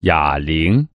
哑铃。